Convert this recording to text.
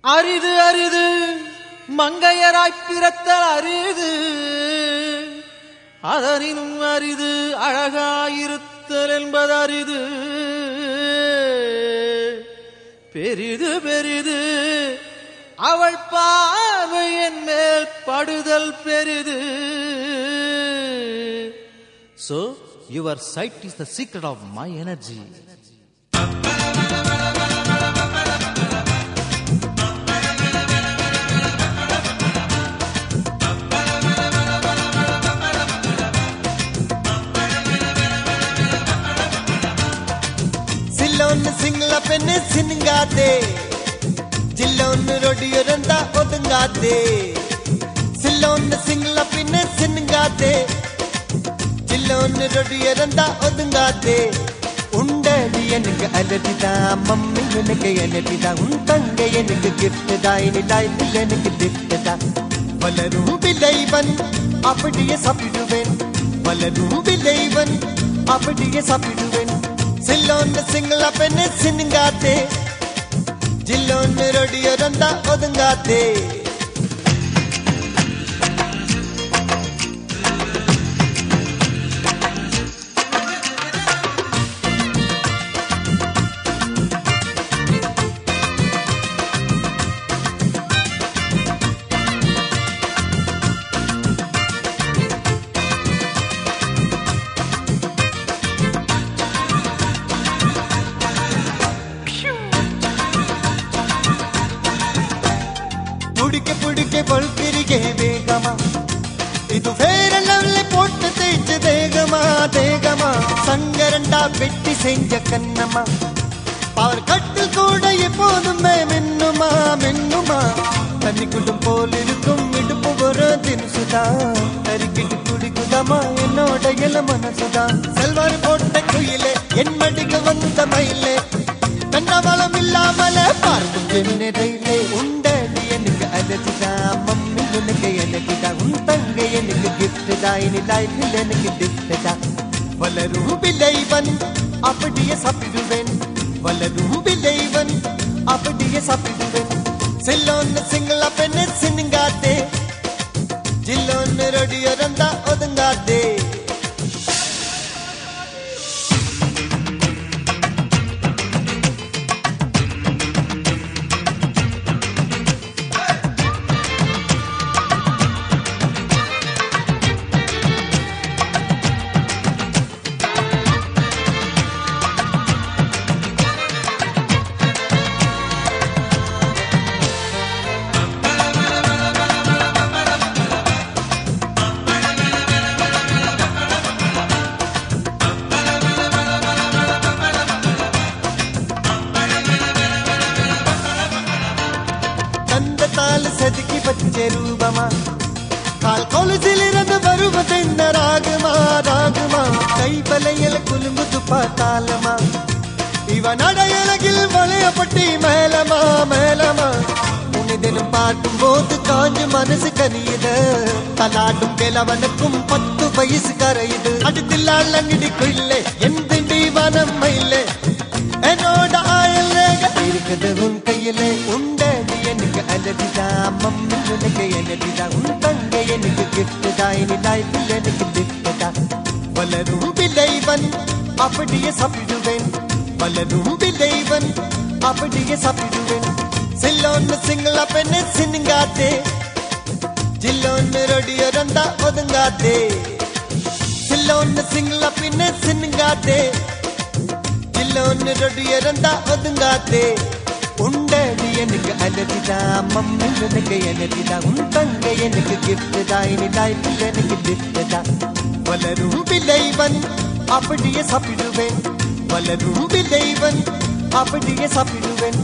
அரிது அரிது. மங்கையராய் பிறத்தல் அரிது. அதனினும் அரிது அழகாயிருத்தல் என்பது அரிது. பெரிது பெரிது. அவள் பார்வை என் மேல் படுதல் பெரிது. So, your sight is the secret of my energy. ਨੇ ਸਿੰਗਾ ਦੇ ਜਿਲੋਨ ਰੋਡੀਓ ਰੰਦਾ ਉਦੰਗਾ ਦੇ ਸਿਲੋਨ ਸਿੰਗਲਾ ਪਿੰਨੇ ਸਿੰਗਾ ਦੇ ਜਿਲੋਨ ਰੋਡੀਓ ਰੰਦਾ ਉਦੰਗਾ ਦੇ உண்டடி எனக்கு அலடிதா மம்மி எனக்கு எனடிதா உன் தங்கை எனக்கு கிஃப்டதா இனி லைஃபில் எனக்கு திட்டதா வளரும் விளைவன் அப்படியே சாப்பிடுவேன் வளரும் விளைவன் அப்படியே சாப்பிடுவேன் சில்லோன்னு சிங்கள பெண்ணு சினுங்காத்தே ஜில்லோன்னு ரொடியொரந்தா ஒதுங்காத்தே புடிக்க புடிக்க பொழுத்திரிகே வேகமா. இது வேற லெவல்ல போட்டு தேய்ச்சு தேகமா தேகமா. சங்கரண்டா வெட்டி செஞ்ச கண்ணம்மா. அவர் கட்டில் கூட எப்போதுமே மின்னுமா மின்னுமா. தண்ணி குண்டும் போல் இருக்கும் இடுப்பு ஒரு தினசுதா. தரிக்கிட்டு குடிக்குதாமா என்னோட இல மனசுதா. செல்வார் போட்ட குயிலே என் மடிக்கு வந்த மயிலே. தன்னவளம் இல்லாமலே பார்க்கும் என்னதை எனக்கு அலர்ஜிதான் மம்மி உனக்கு எனக்கு தான் உன் தங்க எனக்கு கிஃப்ட் தான் இனி லைஃபில் எனக்கு கிஃப்ட் தான் வளரும் விளைவன் அப்படியே சாப்பிடுவேன் வளரும் விளைவன் அப்படியே சாப்பிடுவேன் சில்லோன்னு சிங்கள பெண்ணு சின்னுங்காத்தே ரூபமா கால் கொலுசிலிருந்து இந்த ராகுமா? ராகுமா கைப்பலையில குலுங்குது பார்த்தாலமா? இவன் அடையலகில் வளையப்பட்டி மேலமா மேலமா? உன்னை பாட்டும் போது காஞ்சு மனசு கனியுது. தலாட்டும் கிழவனுக்கும் பத்து வயசு கரையுது. அடுத்தில்லாள் அங்கிடிக்குள்ளே எந்த வனம் இல்லை என்னோட ஆயல் இருக்குது உன் கையிலே உண்டது எனக்கு அலடிதான் எனக்கு உனக்கு உன் தங்கை எனக்கு கிஃப்ட் தான் இனி லைஃபில் எனக்கு கிஃப்ட் வளரும் விளைவன் அப்படியே சாப்பிடுவேன். வளரும் விளைவன் அப்படியே சாப்பிடுவேன். சில்லோன்னு சிங்கள பெண்ணு சின்னுங்காத்தே. ஜில்லோன்னு ரொடியோ ரந்தா ஒதுங்காத்தே. சில்லோன்னு சிங்கள பின்னு சின்னுங்காத்தே. ஜில்லோன்னு ரொடியோ ரந்தா ஒதுங்காத்தே. உண்டடி எனக்கு அலடிதான் மம்மி எனக்கு எனடிதான் உன் தங்க எனக்கு கிஃப்ட் இனி லைஃபில் எனக்கு கிஃப்ட் வளரும் விளைவன் அப்படியே சாப்பிடுவேன். வளரும் விளைவன் அப்படியே சாப்பிடுவேன்.